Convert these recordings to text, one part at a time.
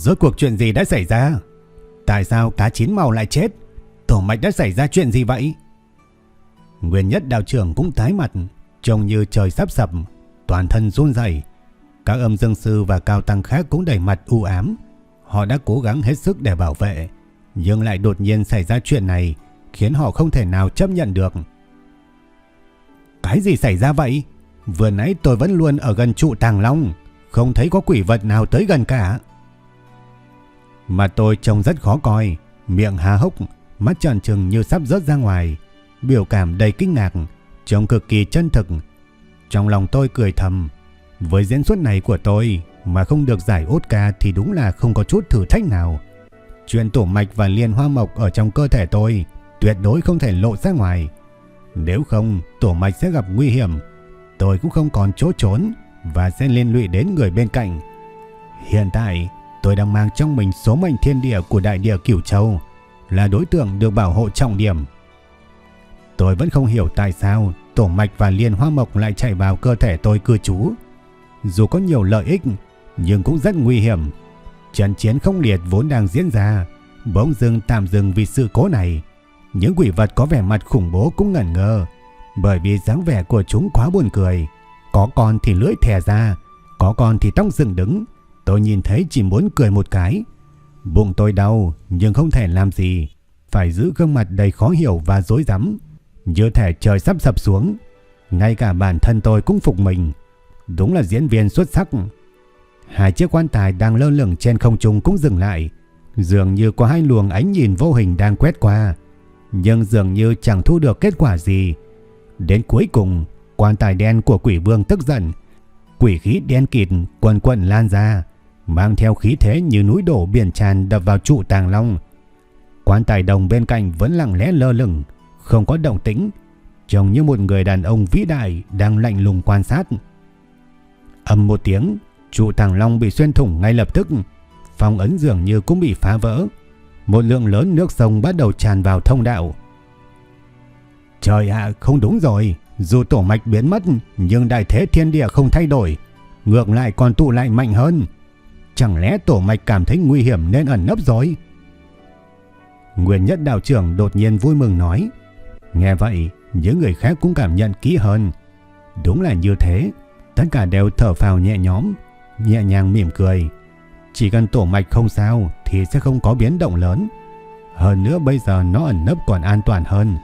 Rốt cuộc chuyện gì đã xảy ra? Tại sao cá chín màu lại chết? Tổ mạch đã xảy ra chuyện gì vậy? Nguyên nhất đạo trưởng cũng tái mặt, trông như trời sắp sập, toàn thân run rẩy. Các âm dương sư và cao tăng khác cũng đầy mặt u ám. Họ đã cố gắng hết sức để bảo vệ, nhưng lại đột nhiên xảy ra chuyện này, khiến họ không thể nào chấp nhận được. Cái gì xảy ra vậy? Vừa nãy tôi vẫn luôn ở gần trụ tàng long, không thấy có quỷ vật nào tới gần cả. Mà tôi trông rất khó coi, miệng há hốc, mắt tròn trừng như sắp rớt ra ngoài, biểu cảm đầy kinh ngạc, trông cực kỳ chân thực. Trong lòng tôi cười thầm, với diễn xuất này của tôi mà không được giải Oscar thì đúng là không có chút thử thách nào. Chuyện tổ mạch và liên hoa mộc ở trong cơ thể tôi tuyệt đối không thể lộ ra ngoài. Nếu không, tổ mạch sẽ gặp nguy hiểm. Tôi cũng không còn chỗ trốn và sẽ liên lụy đến người bên cạnh. Hiện tại, tôi đang mang trong mình số mệnh thiên địa của đại địa Cửu Châu, là đối tượng được bảo hộ trọng điểm. Tôi vẫn không hiểu tại sao tổ mạch và liên hoa mộc lại chạy vào cơ thể tôi cư trú. Dù có nhiều lợi ích, nhưng cũng rất nguy hiểm. Trận chiến không liệt vốn đang diễn ra, bỗng dưng tạm dừng vì sự cố này. Những quỷ vật có vẻ mặt khủng bố cũng ngẩn ngơ, bởi vì dáng vẻ của chúng quá buồn cười. Có con thì lưỡi thè ra, có con thì tóc dựng đứng, Tôi nhìn thấy chỉ muốn cười một cái. Bụng tôi đau nhưng không thể làm gì. Phải giữ gương mặt đầy khó hiểu và dối rắm Như thể trời sắp sập xuống. Ngay cả bản thân tôi cũng phục mình. Đúng là diễn viên xuất sắc. Hai chiếc quan tài đang lơ lửng trên không trung cũng dừng lại. Dường như có hai luồng ánh nhìn vô hình đang quét qua. Nhưng dường như chẳng thu được kết quả gì. Đến cuối cùng, quan tài đen của quỷ vương tức giận. Quỷ khí đen kịt quần quần lan ra mang theo khí thế như núi đổ biển tràn đập vào trụ tàng long. Quan tài đồng bên cạnh vẫn lặng lẽ lơ lửng, không có động tĩnh, trông như một người đàn ông vĩ đại đang lạnh lùng quan sát. Âm một tiếng, trụ tàng long bị xuyên thủng ngay lập tức, phong ấn dường như cũng bị phá vỡ. Một lượng lớn nước sông bắt đầu tràn vào thông đạo. Trời ạ, không đúng rồi, dù tổ mạch biến mất nhưng đại thế thiên địa không thay đổi, ngược lại còn tụ lại mạnh hơn. Chẳng lẽ tổ mạch cảm thấy nguy hiểm nên ẩn nấp rồi? Nguyên nhất đạo trưởng đột nhiên vui mừng nói. Nghe vậy, những người khác cũng cảm nhận kỹ hơn. Đúng là như thế, tất cả đều thở phào nhẹ nhõm, nhẹ nhàng mỉm cười. Chỉ cần tổ mạch không sao thì sẽ không có biến động lớn. Hơn nữa bây giờ nó ẩn nấp còn an toàn hơn.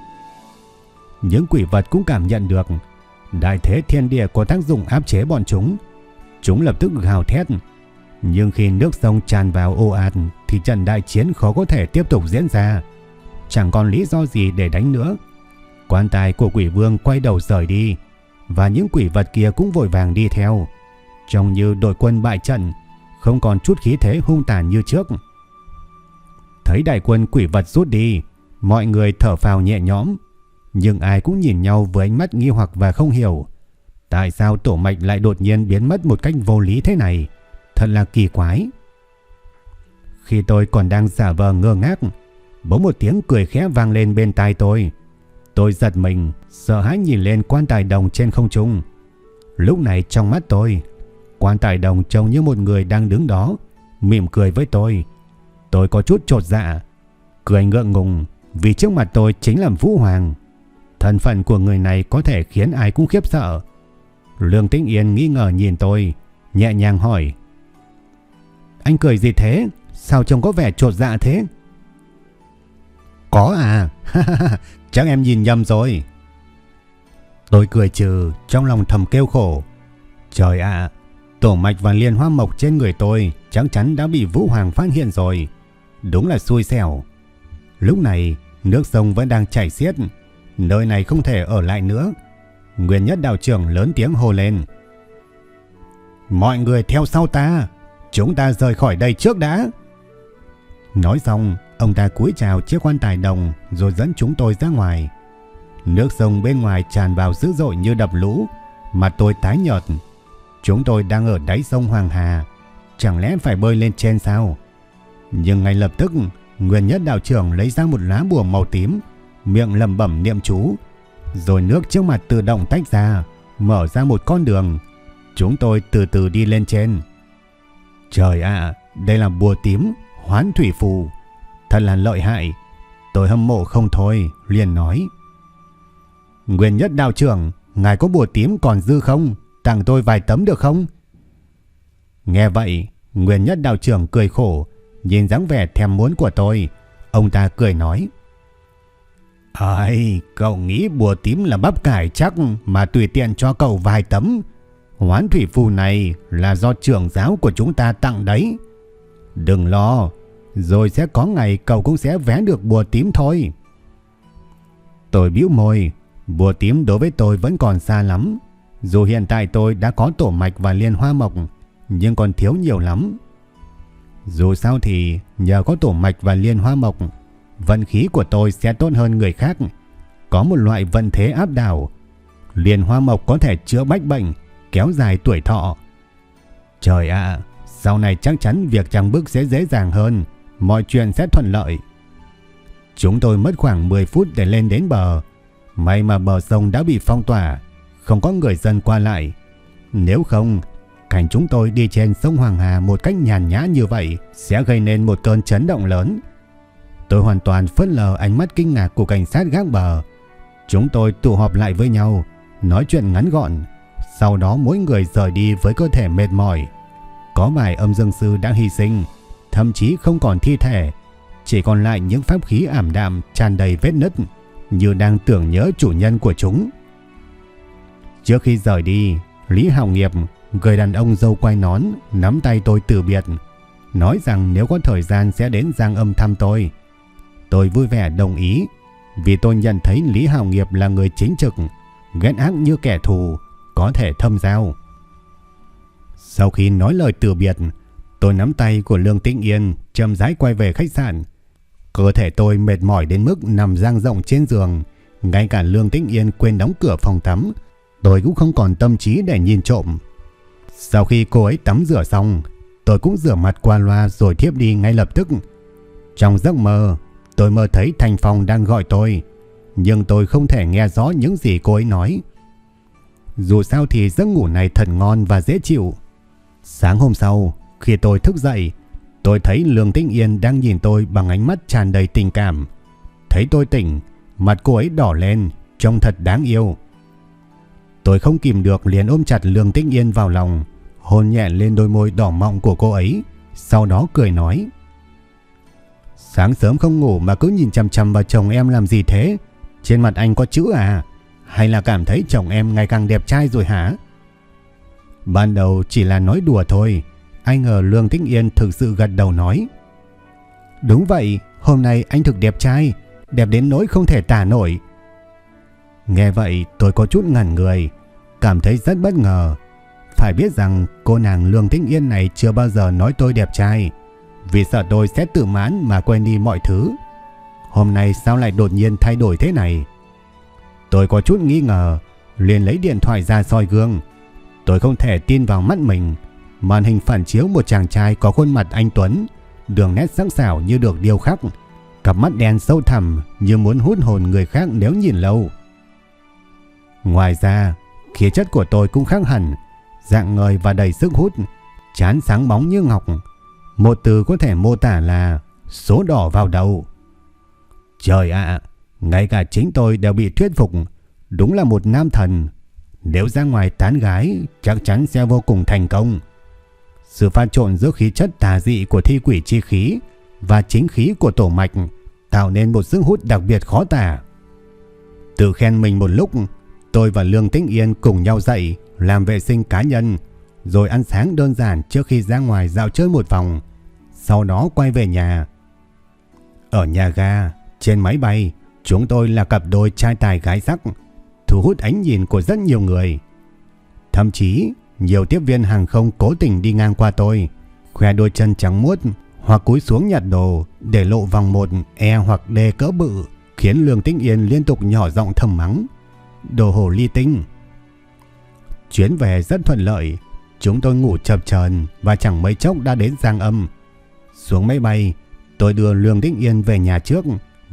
Những quỷ vật cũng cảm nhận được đại thế thiên địa có tác dụng áp chế bọn chúng. Chúng lập tức gào thét, nhưng khi nước sông tràn vào ô ạt thì trận đại chiến khó có thể tiếp tục diễn ra. Chẳng còn lý do gì để đánh nữa. Quan tài của quỷ vương quay đầu rời đi và những quỷ vật kia cũng vội vàng đi theo. Trông như đội quân bại trận, không còn chút khí thế hung tàn như trước. Thấy đại quân quỷ vật rút đi, mọi người thở phào nhẹ nhõm, nhưng ai cũng nhìn nhau với ánh mắt nghi hoặc và không hiểu. Tại sao tổ mạch lại đột nhiên biến mất một cách vô lý thế này? Thật là kỳ quái. Khi tôi còn đang giả vờ ngơ ngác, bỗng một tiếng cười khẽ vang lên bên tai tôi. Tôi giật mình, sợ hãi nhìn lên quan tài đồng trên không trung. Lúc này trong mắt tôi, quan tài đồng trông như một người đang đứng đó, mỉm cười với tôi. Tôi có chút trột dạ, cười ngượng ngùng vì trước mặt tôi chính là Vũ Hoàng. Thân phận của người này có thể khiến ai cũng khiếp sợ. Lương Tĩnh Yên nghi ngờ nhìn tôi, nhẹ nhàng hỏi. Anh cười gì thế? Sao trông có vẻ trột dạ thế? Có à? Chắc em nhìn nhầm rồi. Tôi cười trừ, trong lòng thầm kêu khổ. Trời ạ, tổ mạch và liên hoa mộc trên người tôi chắc chắn đã bị Vũ Hoàng phát hiện rồi. Đúng là xui xẻo. Lúc này, nước sông vẫn đang chảy xiết, nơi này không thể ở lại nữa. Nguyên nhất đạo trưởng lớn tiếng hô lên. Mọi người theo sau ta, chúng ta rời khỏi đây trước đã. Nói xong, ông ta cúi chào chiếc quan tài đồng rồi dẫn chúng tôi ra ngoài. Nước sông bên ngoài tràn vào dữ dội như đập lũ, mặt tôi tái nhợt. Chúng tôi đang ở đáy sông Hoàng Hà, chẳng lẽ phải bơi lên trên sao? Nhưng ngay lập tức, Nguyên Nhất đạo trưởng lấy ra một lá bùa màu tím, miệng lẩm bẩm niệm chú, rồi nước trước mặt tự động tách ra, mở ra một con đường. Chúng tôi từ từ đi lên trên. Trời ạ, đây là bùa tím, hoán thủy phù. Thật là lợi hại. Tôi hâm mộ không thôi, liền nói. Nguyên nhất đạo trưởng, ngài có bùa tím còn dư không? Tặng tôi vài tấm được không? Nghe vậy, Nguyên nhất đạo trưởng cười khổ, nhìn dáng vẻ thèm muốn của tôi. Ông ta cười nói. Ây, cậu nghĩ bùa tím là bắp cải chắc mà tùy tiện cho cậu vài tấm. Hoán thủy phù này là do trưởng giáo của chúng ta tặng đấy. Đừng lo, rồi sẽ có ngày cậu cũng sẽ vẽ được bùa tím thôi. Tôi bĩu môi, bùa tím đối với tôi vẫn còn xa lắm. Dù hiện tại tôi đã có tổ mạch và liên hoa mộc, nhưng còn thiếu nhiều lắm. Dù sao thì nhờ có tổ mạch và liên hoa mộc, vận khí của tôi sẽ tốt hơn người khác. Có một loại vận thế áp đảo. Liên hoa mộc có thể chữa bách bệnh, kéo dài tuổi thọ. Trời ạ, sau này chắc chắn việc chẳng bước sẽ dễ dàng hơn, mọi chuyện sẽ thuận lợi. Chúng tôi mất khoảng 10 phút để lên đến bờ. May mà bờ sông đã bị phong tỏa, không có người dân qua lại. Nếu không, cảnh chúng tôi đi trên sông Hoàng Hà một cách nhàn nhã như vậy sẽ gây nên một cơn chấn động lớn. Tôi hoàn toàn phớt lờ ánh mắt kinh ngạc của cảnh sát gác bờ. Chúng tôi tụ họp lại với nhau, nói chuyện ngắn gọn. Sau đó mỗi người rời đi với cơ thể mệt mỏi. Có vài âm dương sư đã hy sinh, thậm chí không còn thi thể, chỉ còn lại những pháp khí ảm đạm tràn đầy vết nứt, như đang tưởng nhớ chủ nhân của chúng. Trước khi rời đi, Lý Hào Nghiệp, người đàn ông dâu quay nón, nắm tay tôi từ biệt, nói rằng nếu có thời gian sẽ đến Giang Âm thăm tôi. Tôi vui vẻ đồng ý, vì tôi nhận thấy Lý Hào Nghiệp là người chính trực, ghét ác như kẻ thù, có thể thâm giao. Sau khi nói lời từ biệt, tôi nắm tay của Lương Tĩnh Yên chậm rãi quay về khách sạn. Cơ thể tôi mệt mỏi đến mức nằm dang rộng trên giường, ngay cả Lương Tĩnh Yên quên đóng cửa phòng tắm, tôi cũng không còn tâm trí để nhìn trộm. Sau khi cô ấy tắm rửa xong, tôi cũng rửa mặt qua loa rồi thiếp đi ngay lập tức. Trong giấc mơ, tôi mơ thấy Thành Phong đang gọi tôi, nhưng tôi không thể nghe rõ những gì cô ấy nói. Dù sao thì giấc ngủ này thật ngon và dễ chịu. Sáng hôm sau, khi tôi thức dậy, tôi thấy Lương Tĩnh Yên đang nhìn tôi bằng ánh mắt tràn đầy tình cảm. Thấy tôi tỉnh, mặt cô ấy đỏ lên, trông thật đáng yêu. Tôi không kìm được liền ôm chặt Lương Tĩnh Yên vào lòng, hôn nhẹ lên đôi môi đỏ mọng của cô ấy, sau đó cười nói. Sáng sớm không ngủ mà cứ nhìn chằm chằm vào chồng em làm gì thế? Trên mặt anh có chữ à? Hay là cảm thấy chồng em ngày càng đẹp trai rồi hả? Ban đầu chỉ là nói đùa thôi. Anh ngờ Lương Thích Yên thực sự gật đầu nói. Đúng vậy, hôm nay anh thực đẹp trai, đẹp đến nỗi không thể tả nổi. Nghe vậy tôi có chút ngẩn người, cảm thấy rất bất ngờ. Phải biết rằng cô nàng Lương Thích Yên này chưa bao giờ nói tôi đẹp trai, vì sợ tôi sẽ tự mãn mà quên đi mọi thứ. Hôm nay sao lại đột nhiên thay đổi thế này? Tôi có chút nghi ngờ, liền lấy điện thoại ra soi gương. Tôi không thể tin vào mắt mình. Màn hình phản chiếu một chàng trai có khuôn mặt anh Tuấn, đường nét sắc sảo như được điêu khắc, cặp mắt đen sâu thẳm như muốn hút hồn người khác nếu nhìn lâu. Ngoài ra, khí chất của tôi cũng khác hẳn, dạng người và đầy sức hút, chán sáng bóng như ngọc. Một từ có thể mô tả là số đỏ vào đầu. Trời ạ, ngay cả chính tôi đều bị thuyết phục, đúng là một nam thần. Nếu ra ngoài tán gái, chắc chắn sẽ vô cùng thành công. Sự pha trộn giữa khí chất tà dị của thi quỷ chi khí và chính khí của tổ mạch tạo nên một sức hút đặc biệt khó tả. Tự khen mình một lúc, tôi và Lương Tĩnh Yên cùng nhau dậy làm vệ sinh cá nhân, rồi ăn sáng đơn giản trước khi ra ngoài dạo chơi một vòng, sau đó quay về nhà. Ở nhà ga, Trên máy bay, chúng tôi là cặp đôi trai tài gái sắc, thu hút ánh nhìn của rất nhiều người. Thậm chí, nhiều tiếp viên hàng không cố tình đi ngang qua tôi, khoe đôi chân trắng muốt hoặc cúi xuống nhặt đồ để lộ vòng một E hoặc D cỡ bự, khiến Lương Tĩnh Yên liên tục nhỏ giọng thầm mắng. Đồ hồ ly tinh. Chuyến về rất thuận lợi, chúng tôi ngủ chập chờn và chẳng mấy chốc đã đến Giang Âm. Xuống máy bay, tôi đưa Lương Tĩnh Yên về nhà trước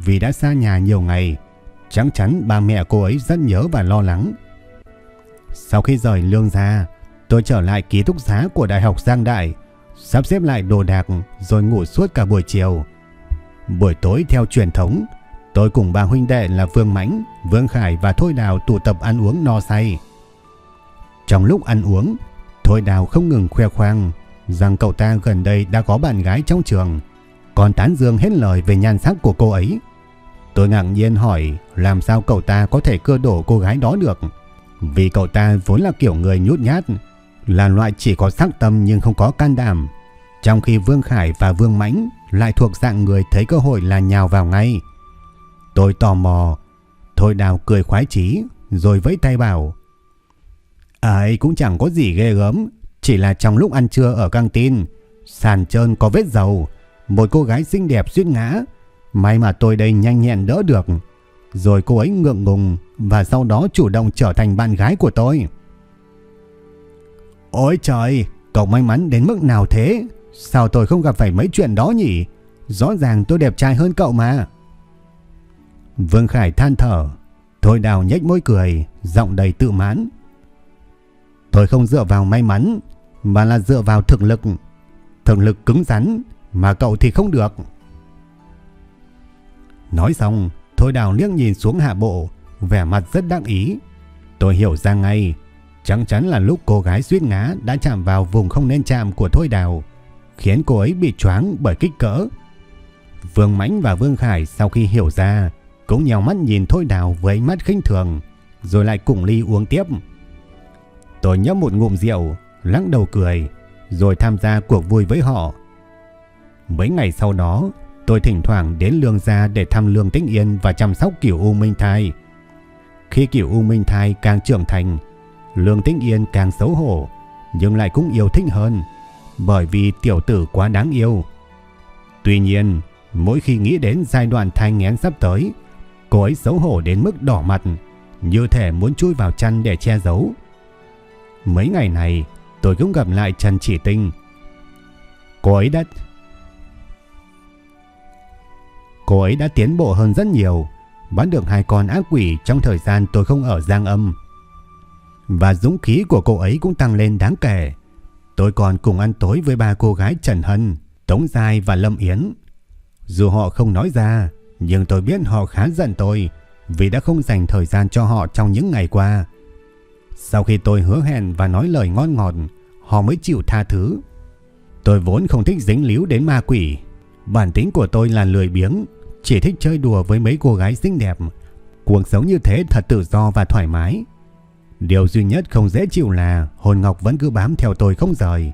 vì đã xa nhà nhiều ngày. Chắc chắn ba mẹ cô ấy rất nhớ và lo lắng. Sau khi rời Lương ra, tôi trở lại ký túc xá của Đại học Giang Đại, sắp xếp lại đồ đạc rồi ngủ suốt cả buổi chiều. Buổi tối theo truyền thống, tôi cùng ba huynh đệ là Vương Mãnh, Vương Khải và Thôi Đào tụ tập ăn uống no say. Trong lúc ăn uống, Thôi Đào không ngừng khoe khoang rằng cậu ta gần đây đã có bạn gái trong trường, còn tán dương hết lời về nhan sắc của cô ấy. Tôi ngạc nhiên hỏi làm sao cậu ta có thể cưa đổ cô gái đó được, vì cậu ta vốn là kiểu người nhút nhát, là loại chỉ có sắc tâm nhưng không có can đảm. Trong khi Vương Khải và Vương Mãnh lại thuộc dạng người thấy cơ hội là nhào vào ngay. Tôi tò mò, Thôi Đào cười khoái chí rồi vẫy tay bảo Ấy cũng chẳng có gì ghê gớm, chỉ là trong lúc ăn trưa ở căng tin, sàn trơn có vết dầu, một cô gái xinh đẹp suýt ngã, may mà tôi đây nhanh nhẹn đỡ được. Rồi cô ấy ngượng ngùng và sau đó chủ động trở thành bạn gái của tôi. Ôi trời, cậu may mắn đến mức nào thế? Sao tôi không gặp phải mấy chuyện đó nhỉ? Rõ ràng tôi đẹp trai hơn cậu mà. Vương Khải than thở. Thôi đào nhếch môi cười, giọng đầy tự mãn. Tôi không dựa vào may mắn, mà là dựa vào thực lực. Thực lực cứng rắn, mà cậu thì không được. Nói xong, Thôi đào liếc nhìn xuống hạ bộ, vẻ mặt rất đắc ý. Tôi hiểu ra ngay, chắc chắn là lúc cô gái suýt ngã đã chạm vào vùng không nên chạm của Thôi đào, khiến cô ấy bị choáng bởi kích cỡ. Vương Mãnh và Vương Khải sau khi hiểu ra, cũng nhào mắt nhìn Thôi đào với ánh mắt khinh thường, rồi lại cùng ly uống tiếp. Tôi nhấp một ngụm rượu, lắc đầu cười, rồi tham gia cuộc vui với họ. Mấy ngày sau đó, tôi thỉnh thoảng đến lương gia để thăm lương tĩnh yên và chăm sóc kiểu U Minh Thai. Khi kiểu U Minh Thai càng trưởng thành, lương tĩnh yên càng xấu hổ, nhưng lại cũng yêu thích hơn, bởi vì tiểu tử quá đáng yêu. Tuy nhiên, mỗi khi nghĩ đến giai đoạn thai nghén sắp tới, cô ấy xấu hổ đến mức đỏ mặt, như thể muốn chui vào chăn để che giấu. Mấy ngày này, tôi cũng gặp lại Trần Chỉ Tinh. Cô ấy đã... Cô ấy đã tiến bộ hơn rất nhiều, bán được hai con ác quỷ trong thời gian tôi không ở Giang Âm. Và dũng khí của cô ấy cũng tăng lên đáng kể. Tôi còn cùng ăn tối với ba cô gái Trần Hân, Tống Giai và Lâm Yến. Dù họ không nói ra, nhưng tôi biết họ khá giận tôi vì đã không dành thời gian cho họ trong những ngày qua. Sau khi tôi hứa hẹn và nói lời ngon ngọt, họ mới chịu tha thứ. Tôi vốn không thích dính líu đến ma quỷ. Bản tính của tôi là lười biếng, chỉ thích chơi đùa với mấy cô gái xinh đẹp. Cuộc sống như thế thật tự do và thoải mái. Điều duy nhất không dễ chịu là hồn ngọc vẫn cứ bám theo tôi không rời.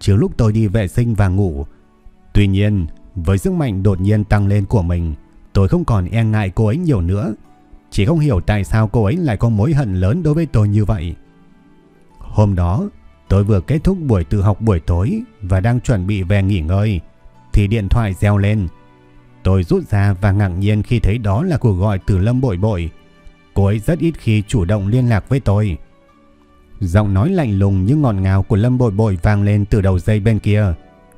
Trước lúc tôi đi vệ sinh và ngủ. Tuy nhiên, với sức mạnh đột nhiên tăng lên của mình, tôi không còn e ngại cô ấy nhiều nữa. Chỉ không hiểu tại sao cô ấy lại có mối hận lớn đối với tôi như vậy. Hôm đó, tôi vừa kết thúc buổi tự học buổi tối và đang chuẩn bị về nghỉ ngơi, thì điện thoại reo lên. Tôi rút ra và ngạc nhiên khi thấy đó là cuộc gọi từ Lâm Bội Bội. Cô ấy rất ít khi chủ động liên lạc với tôi. Giọng nói lạnh lùng như ngọt ngào của Lâm Bội Bội vang lên từ đầu dây bên kia.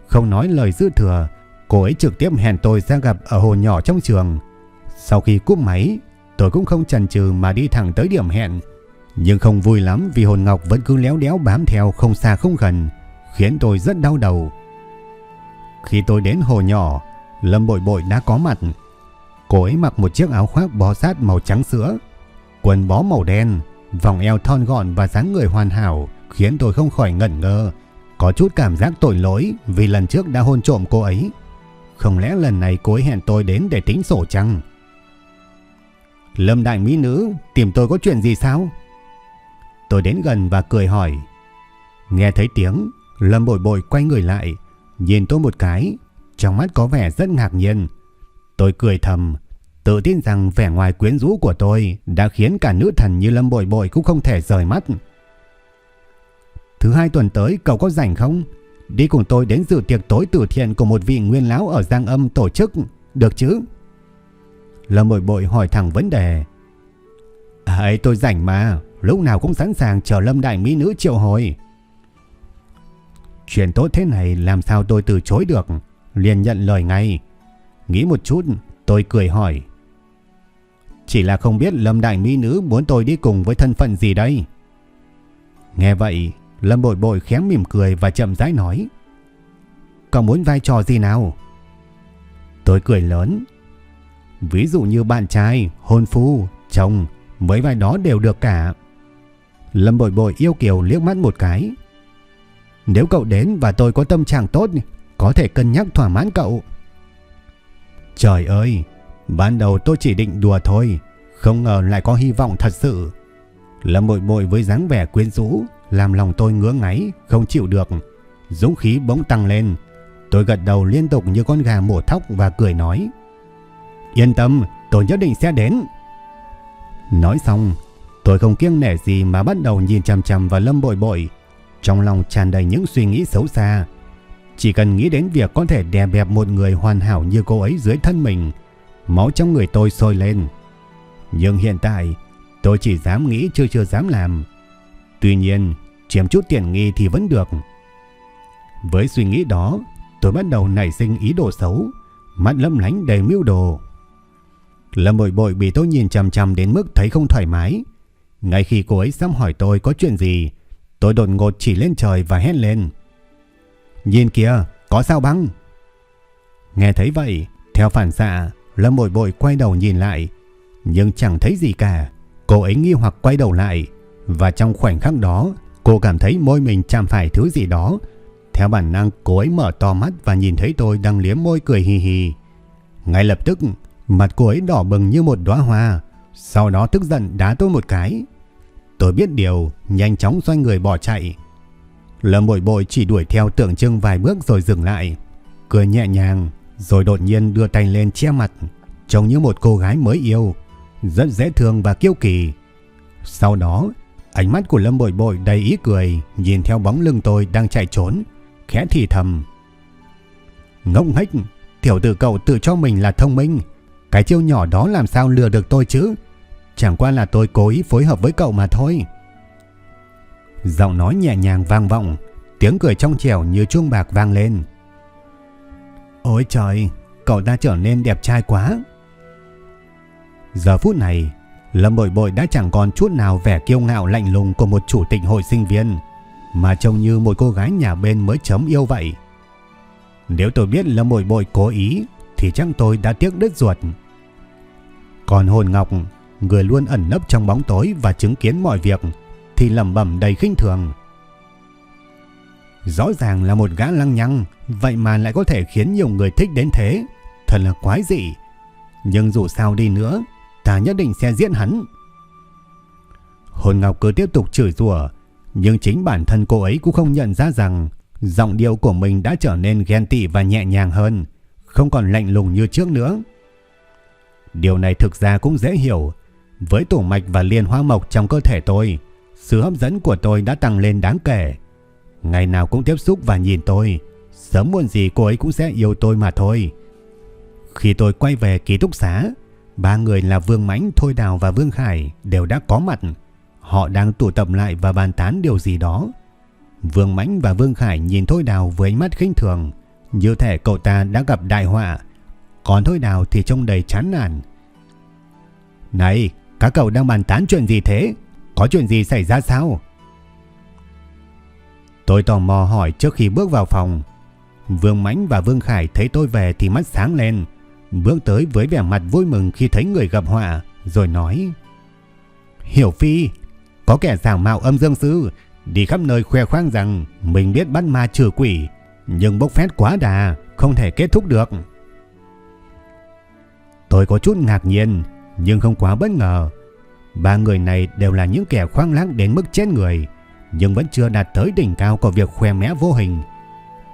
Không nói lời dư thừa, cô ấy trực tiếp hẹn tôi ra gặp ở hồ nhỏ trong trường. Sau khi cúp máy, tôi cũng không chần chừ mà đi thẳng tới điểm hẹn. Nhưng không vui lắm vì hồn ngọc vẫn cứ léo đéo bám theo không xa không gần, khiến tôi rất đau đầu. Khi tôi đến hồ nhỏ, Lâm Bội Bội đã có mặt. Cô ấy mặc một chiếc áo khoác bó sát màu trắng sữa, quần bó màu đen, vòng eo thon gọn và dáng người hoàn hảo khiến tôi không khỏi ngẩn ngơ. Có chút cảm giác tội lỗi vì lần trước đã hôn trộm cô ấy. Không lẽ lần này cô ấy hẹn tôi đến để tính sổ chăng? Lâm đại mỹ nữ tìm tôi có chuyện gì sao? Tôi đến gần và cười hỏi. Nghe thấy tiếng, Lâm bội bội quay người lại, nhìn tôi một cái, trong mắt có vẻ rất ngạc nhiên. Tôi cười thầm, tự tin rằng vẻ ngoài quyến rũ của tôi đã khiến cả nữ thần như Lâm Bội Bội cũng không thể rời mắt. Thứ hai tuần tới cậu có rảnh không? Đi cùng tôi đến dự tiệc tối từ thiện của một vị nguyên lão ở Giang Âm tổ chức, được chứ? Lâm Bội Bội hỏi thẳng vấn đề. À, tôi rảnh mà, lúc nào cũng sẵn sàng chờ Lâm Đại Mỹ Nữ triệu hồi. Chuyện tốt thế này làm sao tôi từ chối được, liền nhận lời ngay. Nghĩ một chút, tôi cười hỏi. Chỉ là không biết Lâm Đại Mỹ Nữ muốn tôi đi cùng với thân phận gì đây? Nghe vậy, Lâm Bội Bội khém mỉm cười và chậm rãi nói. Cậu muốn vai trò gì nào? Tôi cười lớn. Ví dụ như bạn trai, hôn phu, chồng, mấy vai đó đều được cả. Lâm Bội Bội yêu kiều liếc mắt một cái. Nếu cậu đến và tôi có tâm trạng tốt, có thể cân nhắc thỏa mãn cậu. Trời ơi, ban đầu tôi chỉ định đùa thôi, không ngờ lại có hy vọng thật sự. Lâm Bội Bội với dáng vẻ quyến rũ, làm lòng tôi ngứa ngáy, không chịu được. Dũng khí bỗng tăng lên. Tôi gật đầu liên tục như con gà mổ thóc và cười nói. Yên tâm, tôi nhất định sẽ đến. Nói xong, tôi không kiêng nể gì mà bắt đầu nhìn chằm chằm vào Lâm Bội Bội. Trong lòng tràn đầy những suy nghĩ xấu xa. Chỉ cần nghĩ đến việc có thể đè bẹp một người hoàn hảo như cô ấy dưới thân mình, máu trong người tôi sôi lên. Nhưng hiện tại, tôi chỉ dám nghĩ chưa chưa dám làm. Tuy nhiên, chiếm chút tiền nghi thì vẫn được. Với suy nghĩ đó, tôi bắt đầu nảy sinh ý đồ xấu, mắt lâm lánh đầy mưu đồ. Lâm bội bội bị tôi nhìn chằm chằm đến mức thấy không thoải mái. Ngay khi cô ấy sắp hỏi tôi có chuyện gì, tôi đột ngột chỉ lên trời và hét lên. Nhìn kìa, có sao băng? Nghe thấy vậy, theo phản xạ, Lâm bội bội quay đầu nhìn lại, nhưng chẳng thấy gì cả. Cô ấy nghi hoặc quay đầu lại, và trong khoảnh khắc đó, cô cảm thấy môi mình chạm phải thứ gì đó. Theo bản năng, cô ấy mở to mắt và nhìn thấy tôi đang liếm môi cười hì hì. Ngay lập tức, mặt cô ấy đỏ bừng như một đóa hoa, sau đó tức giận đá tôi một cái. Tôi biết điều, nhanh chóng xoay người bỏ chạy. Lâm bội bội chỉ đuổi theo tưởng trưng vài bước rồi dừng lại, cười nhẹ nhàng, rồi đột nhiên đưa tay lên che mặt, trông như một cô gái mới yêu, rất dễ thương và kiêu kỳ. Sau đó, Ánh mắt của Lâm Bội Bội đầy ý cười, nhìn theo bóng lưng tôi đang chạy trốn, khẽ thì thầm. Ngốc nghếch, tiểu tử cậu tự cho mình là thông minh, cái chiêu nhỏ đó làm sao lừa được tôi chứ? Chẳng qua là tôi cố ý phối hợp với cậu mà thôi. Giọng nói nhẹ nhàng vang vọng, tiếng cười trong trẻo như chuông bạc vang lên. Ôi trời, cậu ta trở nên đẹp trai quá. Giờ phút này, Lâm Bội Bội đã chẳng còn chút nào vẻ kiêu ngạo lạnh lùng của một chủ tịch hội sinh viên, mà trông như một cô gái nhà bên mới chấm yêu vậy. Nếu tôi biết Lâm Bội Bội cố ý, thì chắc tôi đã tiếc đứt ruột. Còn Hồn Ngọc, người luôn ẩn nấp trong bóng tối và chứng kiến mọi việc, thì lẩm bẩm đầy khinh thường. Rõ ràng là một gã lăng nhăng, vậy mà lại có thể khiến nhiều người thích đến thế, thật là quái dị. Nhưng dù sao đi nữa, ta nhất định sẽ giết hắn. Hồn Ngọc cứ tiếp tục chửi rủa, nhưng chính bản thân cô ấy cũng không nhận ra rằng giọng điệu của mình đã trở nên ghen tị và nhẹ nhàng hơn, không còn lạnh lùng như trước nữa. Điều này thực ra cũng dễ hiểu, với tổ mạch và liên hoa mộc trong cơ thể tôi, sự hấp dẫn của tôi đã tăng lên đáng kể. Ngày nào cũng tiếp xúc và nhìn tôi, sớm muộn gì cô ấy cũng sẽ yêu tôi mà thôi. Khi tôi quay về ký túc xá, Ba người là Vương Mãnh, Thôi Đào và Vương Khải đều đã có mặt. Họ đang tụ tập lại và bàn tán điều gì đó. Vương Mãnh và Vương Khải nhìn Thôi Đào với ánh mắt khinh thường, như thể cậu ta đã gặp đại họa. Còn Thôi Đào thì trông đầy chán nản. Này, các cậu đang bàn tán chuyện gì thế? Có chuyện gì xảy ra sao? Tôi tò mò hỏi trước khi bước vào phòng. Vương Mãnh và Vương Khải thấy tôi về thì mắt sáng lên bước tới với vẻ mặt vui mừng khi thấy người gặp họa, rồi nói Hiểu Phi, có kẻ giả mạo âm dương sư, đi khắp nơi khoe khoang rằng mình biết bắt ma trừ quỷ, nhưng bốc phét quá đà, không thể kết thúc được. Tôi có chút ngạc nhiên, nhưng không quá bất ngờ. Ba người này đều là những kẻ khoang lác đến mức chết người, nhưng vẫn chưa đạt tới đỉnh cao của việc khoe mẽ vô hình.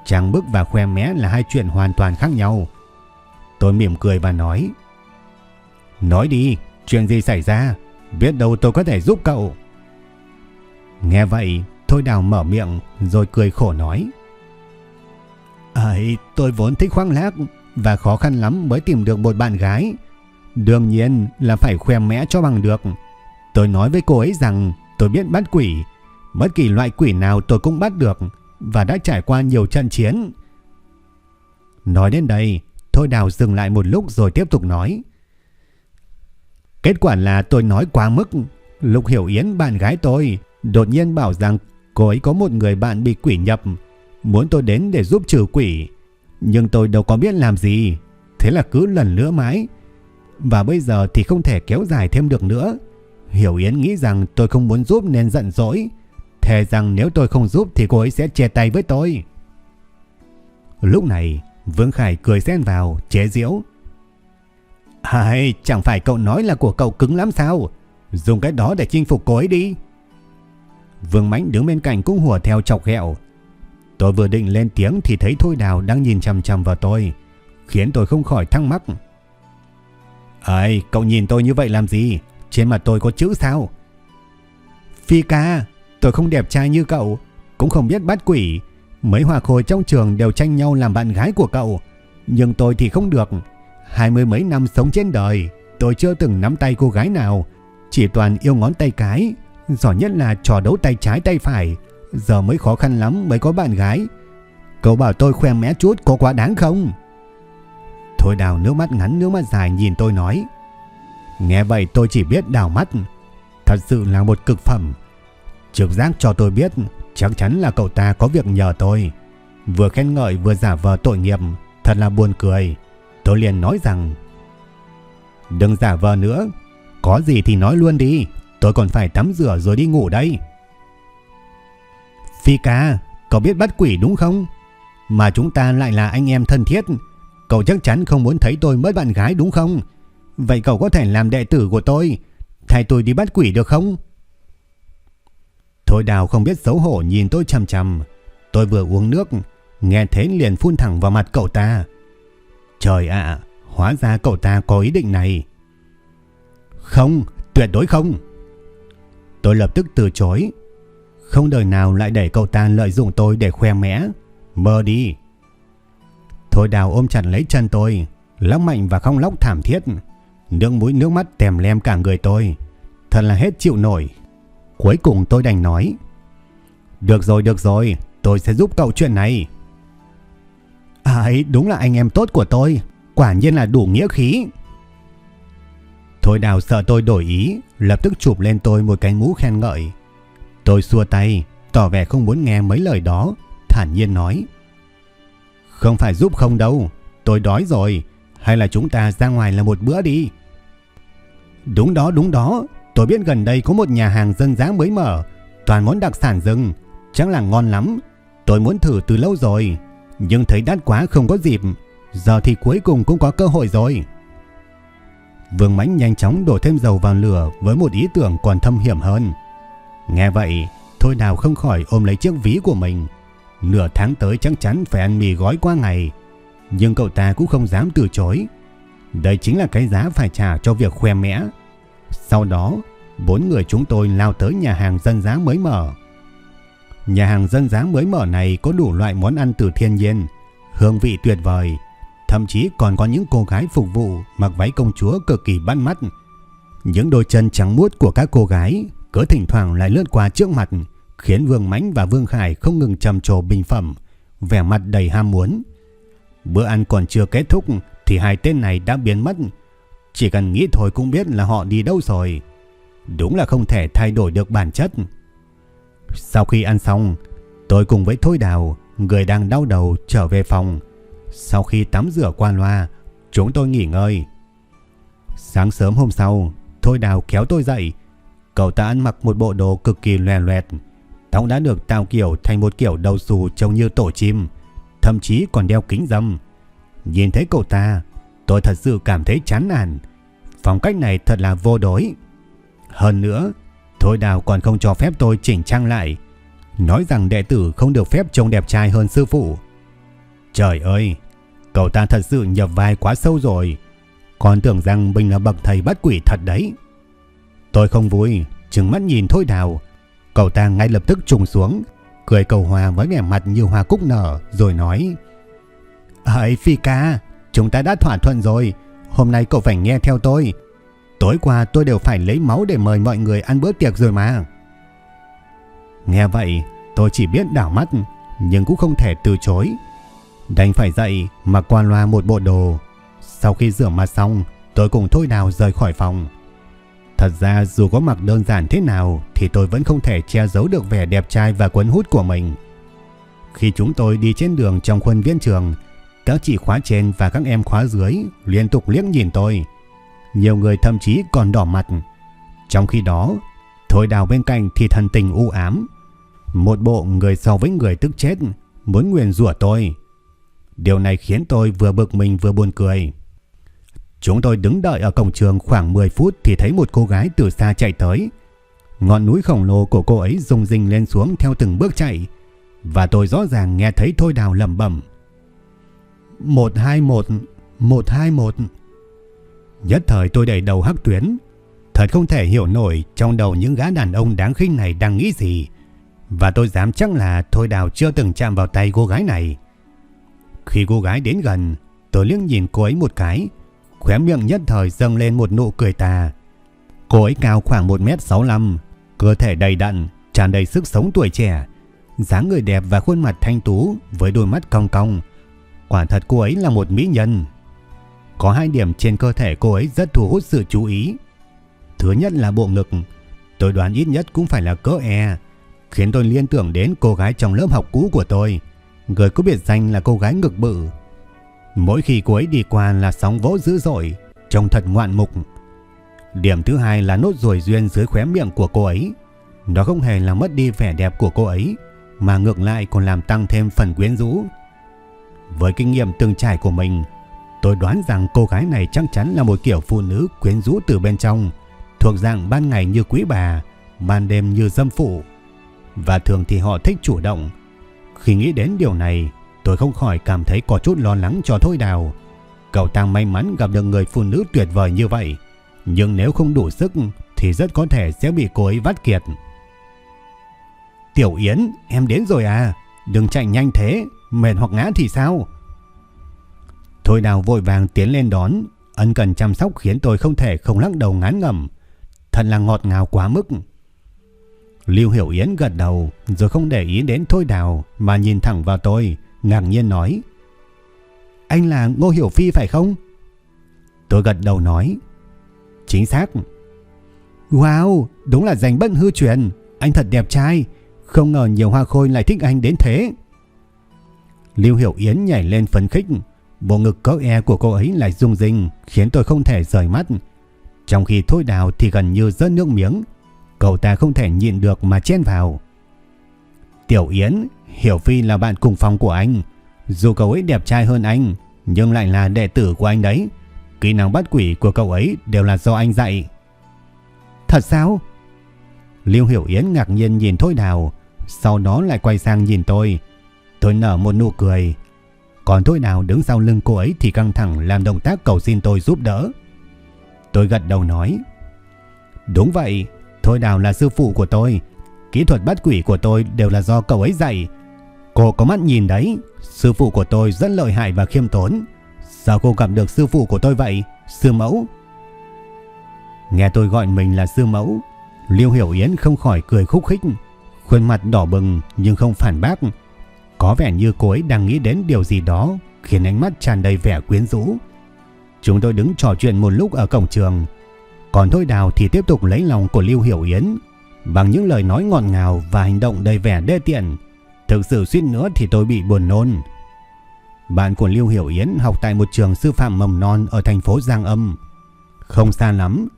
Trang bức và khoe mẽ là hai chuyện hoàn toàn khác nhau. Tôi mỉm cười và nói Nói đi, chuyện gì xảy ra? Biết đâu tôi có thể giúp cậu. Nghe vậy, Thôi Đào mở miệng rồi cười khổ nói. Ấy, tôi vốn thích khoang lác và khó khăn lắm mới tìm được một bạn gái. Đương nhiên là phải khoe mẽ cho bằng được. Tôi nói với cô ấy rằng tôi biết bắt quỷ. Bất kỳ loại quỷ nào tôi cũng bắt được và đã trải qua nhiều trận chiến. Nói đến đây, Thôi Đào dừng lại một lúc rồi tiếp tục nói. Kết quả là tôi nói quá mức. Lục Hiểu Yến bạn gái tôi đột nhiên bảo rằng cô ấy có một người bạn bị quỷ nhập, muốn tôi đến để giúp trừ quỷ. Nhưng tôi đâu có biết làm gì, thế là cứ lần nữa mãi. Và bây giờ thì không thể kéo dài thêm được nữa. Hiểu Yến nghĩ rằng tôi không muốn giúp nên giận dỗi. Thề rằng nếu tôi không giúp thì cô ấy sẽ chia tay với tôi. Lúc này, Vương Khải cười xen vào, chế giễu. Hay, chẳng phải cậu nói là của cậu cứng lắm sao? Dùng cái đó để chinh phục cô ấy đi. Vương Mãnh đứng bên cạnh cũng hùa theo chọc ghẹo. Tôi vừa định lên tiếng thì thấy Thôi Đào đang nhìn chằm chằm vào tôi, khiến tôi không khỏi thắc mắc. Ây, cậu nhìn tôi như vậy làm gì? Trên mặt tôi có chữ sao? Phi ca, tôi không đẹp trai như cậu, cũng không biết bắt quỷ. Mấy hòa khôi trong trường đều tranh nhau làm bạn gái của cậu. Nhưng tôi thì không được. Hai mươi mấy năm sống trên đời, tôi chưa từng nắm tay cô gái nào. Chỉ toàn yêu ngón tay cái. Giỏi nhất là trò đấu tay trái tay phải. Giờ mới khó khăn lắm mới có bạn gái. Cậu bảo tôi khoe mẽ chút có quá đáng không? Thôi đào nước mắt ngắn nước mắt dài nhìn tôi nói. Nghe vậy tôi chỉ biết đào mắt. Thật sự là một cực phẩm. Trực giác cho tôi biết chắc chắn là cậu ta có việc nhờ tôi. Vừa khen ngợi vừa giả vờ tội nghiệp. Thật là buồn cười. Tôi liền nói rằng Đừng giả vờ nữa. Có gì thì nói luôn đi. Tôi còn phải tắm rửa rồi đi ngủ đây. Phi ca, cậu biết bắt quỷ đúng không? Mà chúng ta lại là anh em thân thiết. Cậu chắc chắn không muốn thấy tôi mất bạn gái đúng không? Vậy cậu có thể làm đệ tử của tôi, thay tôi đi bắt quỷ được không? Thôi đào không biết xấu hổ nhìn tôi chầm chầm Tôi vừa uống nước, nghe thế liền phun thẳng vào mặt cậu ta. Trời ạ, hóa ra cậu ta có ý định này. Không, tuyệt đối không. Tôi lập tức từ chối. Không đời nào lại để cậu ta lợi dụng tôi để khoe mẽ. Mơ đi. Thôi đào ôm chặt lấy chân tôi, lóc mạnh và không lóc thảm thiết. Nước mũi nước mắt tèm lem cả người tôi. Thật là hết chịu nổi. Cuối cùng tôi đành nói. Được rồi, được rồi, tôi sẽ giúp cậu chuyện này. À ấy, đúng là anh em tốt của tôi. Quả nhiên là đủ nghĩa khí. Thôi đào sợ tôi đổi ý, lập tức chụp lên tôi một cái mũ khen ngợi. Tôi xua tay, tỏ vẻ không muốn nghe mấy lời đó, thản nhiên nói. Không phải giúp không đâu, tôi đói rồi, hay là chúng ta ra ngoài là một bữa đi. Đúng đó, đúng đó, tôi biết gần đây có một nhà hàng dân dã mới mở, toàn món đặc sản rừng, chắc là ngon lắm. Tôi muốn thử từ lâu rồi, nhưng thấy đắt quá không có dịp, giờ thì cuối cùng cũng có cơ hội rồi. Vương Mãnh nhanh chóng đổ thêm dầu vào lửa với một ý tưởng còn thâm hiểm hơn. Nghe vậy, Thôi Đào không khỏi ôm lấy chiếc ví của mình. Nửa tháng tới chắc chắn phải ăn mì gói qua ngày. Nhưng cậu ta cũng không dám từ chối. Đây chính là cái giá phải trả cho việc khoe mẽ. Sau đó, bốn người chúng tôi lao tới nhà hàng dân giá mới mở. Nhà hàng dân giá mới mở này có đủ loại món ăn từ thiên nhiên, hương vị tuyệt vời, Thậm chí còn có những cô gái phục vụ mặc váy công chúa cực kỳ bắt mắt. Những đôi chân trắng muốt của các cô gái cứ thỉnh thoảng lại lướt qua trước mặt, khiến Vương Mãnh và Vương Khải không ngừng trầm trồ bình phẩm, vẻ mặt đầy ham muốn. Bữa ăn còn chưa kết thúc thì hai tên này đã biến mất. Chỉ cần nghĩ thôi cũng biết là họ đi đâu rồi. Đúng là không thể thay đổi được bản chất. Sau khi ăn xong, tôi cùng với Thôi Đào, người đang đau đầu trở về phòng. Sau khi tắm rửa qua loa, chúng tôi nghỉ ngơi. Sáng sớm hôm sau, Thôi Đào kéo tôi dậy. Cậu ta ăn mặc một bộ đồ cực kỳ loè loẹt. Tóc đã được tạo kiểu thành một kiểu đầu xù trông như tổ chim, thậm chí còn đeo kính dâm. Nhìn thấy cậu ta, tôi thật sự cảm thấy chán nản. Phong cách này thật là vô đối. Hơn nữa, Thôi Đào còn không cho phép tôi chỉnh trang lại. Nói rằng đệ tử không được phép trông đẹp trai hơn sư phụ. Trời ơi, Cậu ta thật sự nhập vai quá sâu rồi. Còn tưởng rằng mình là bậc thầy bắt quỷ thật đấy. Tôi không vui, trừng mắt nhìn Thôi Đào. Cậu ta ngay lập tức trùng xuống, cười cầu hòa với vẻ mặt như hoa cúc nở, rồi nói Ấy Phi ca, chúng ta đã thỏa thuận rồi, hôm nay cậu phải nghe theo tôi. Tối qua tôi đều phải lấy máu để mời mọi người ăn bữa tiệc rồi mà. Nghe vậy, tôi chỉ biết đảo mắt, nhưng cũng không thể từ chối. Đành phải dậy mà qua loa một bộ đồ. Sau khi rửa mặt xong, tôi cùng Thôi Đào rời khỏi phòng. Thật ra dù có mặc đơn giản thế nào thì tôi vẫn không thể che giấu được vẻ đẹp trai và cuốn hút của mình. Khi chúng tôi đi trên đường trong khuôn viên trường, các chị khóa trên và các em khóa dưới liên tục liếc nhìn tôi. Nhiều người thậm chí còn đỏ mặt. Trong khi đó, Thôi Đào bên cạnh thì thần tình u ám. Một bộ người so với người tức chết, muốn nguyền rủa tôi. Điều này khiến tôi vừa bực mình vừa buồn cười. Chúng tôi đứng đợi ở cổng trường khoảng 10 phút thì thấy một cô gái từ xa chạy tới. Ngọn núi khổng lồ của cô ấy rung rinh lên xuống theo từng bước chạy. Và tôi rõ ràng nghe thấy Thôi Đào lầm bẩm 121, 121. Nhất thời tôi đẩy đầu hắc tuyến. Thật không thể hiểu nổi trong đầu những gã đàn ông đáng khinh này đang nghĩ gì. Và tôi dám chắc là Thôi Đào chưa từng chạm vào tay cô gái này. Khi cô gái đến gần, tôi liếc nhìn cô ấy một cái, khóe miệng nhất thời dâng lên một nụ cười tà. Cô ấy cao khoảng 1m65, cơ thể đầy đặn, tràn đầy sức sống tuổi trẻ, dáng người đẹp và khuôn mặt thanh tú với đôi mắt cong cong. Quả thật cô ấy là một mỹ nhân. Có hai điểm trên cơ thể cô ấy rất thu hút sự chú ý. Thứ nhất là bộ ngực, tôi đoán ít nhất cũng phải là cỡ E, khiến tôi liên tưởng đến cô gái trong lớp học cũ của tôi, người có biệt danh là cô gái ngực bự. Mỗi khi cô ấy đi qua là sóng vỗ dữ dội, trông thật ngoạn mục. Điểm thứ hai là nốt ruồi duyên dưới khóe miệng của cô ấy. Nó không hề làm mất đi vẻ đẹp của cô ấy, mà ngược lại còn làm tăng thêm phần quyến rũ. Với kinh nghiệm từng trải của mình, tôi đoán rằng cô gái này chắc chắn là một kiểu phụ nữ quyến rũ từ bên trong, thuộc dạng ban ngày như quý bà, ban đêm như dâm phụ. Và thường thì họ thích chủ động. Khi nghĩ đến điều này, tôi không khỏi cảm thấy có chút lo lắng cho Thôi Đào. Cậu ta may mắn gặp được người phụ nữ tuyệt vời như vậy, nhưng nếu không đủ sức thì rất có thể sẽ bị cô ấy vắt kiệt. Tiểu Yến, em đến rồi à? Đừng chạy nhanh thế, mệt hoặc ngã thì sao? Thôi Đào vội vàng tiến lên đón, ân cần chăm sóc khiến tôi không thể không lắc đầu ngán ngẩm. Thật là ngọt ngào quá mức. Lưu Hiểu Yến gật đầu rồi không để ý đến Thôi Đào mà nhìn thẳng vào tôi, ngạc nhiên nói. Anh là Ngô Hiểu Phi phải không? Tôi gật đầu nói. Chính xác. Wow, đúng là danh bất hư truyền. Anh thật đẹp trai. Không ngờ nhiều hoa khôi lại thích anh đến thế. Lưu Hiểu Yến nhảy lên phấn khích. Bộ ngực cỡ e của cô ấy lại rung rinh khiến tôi không thể rời mắt. Trong khi Thôi Đào thì gần như rớt nước miếng. Cậu ta không thể nhịn được mà chen vào. Tiểu Yến, Hiểu Phi là bạn cùng phòng của anh. Dù cậu ấy đẹp trai hơn anh, nhưng lại là đệ tử của anh đấy. Kỹ năng bắt quỷ của cậu ấy đều là do anh dạy. Thật sao? Lưu Hiểu Yến ngạc nhiên nhìn Thôi Đào, sau đó lại quay sang nhìn tôi. Tôi nở một nụ cười. Còn Thôi Đào đứng sau lưng cô ấy thì căng thẳng làm động tác cầu xin tôi giúp đỡ. Tôi gật đầu nói. Đúng vậy, Thôi Đào là sư phụ của tôi. Kỹ thuật bắt quỷ của tôi đều là do cậu ấy dạy. Cô có mắt nhìn đấy, sư phụ của tôi rất lợi hại và khiêm tốn. Sao cô gặp được sư phụ của tôi vậy, sư mẫu? Nghe tôi gọi mình là sư mẫu, Liêu Hiểu Yến không khỏi cười khúc khích, khuôn mặt đỏ bừng nhưng không phản bác. Có vẻ như cô ấy đang nghĩ đến điều gì đó, khiến ánh mắt tràn đầy vẻ quyến rũ. Chúng tôi đứng trò chuyện một lúc ở cổng trường, còn Thôi Đào thì tiếp tục lấy lòng của Lưu Hiểu Yến bằng những lời nói ngọt ngào và hành động đầy vẻ đê tiện. Thực sự suýt nữa thì tôi bị buồn nôn. Bạn của Lưu Hiểu Yến học tại một trường sư phạm mầm non ở thành phố Giang Âm. Không xa lắm,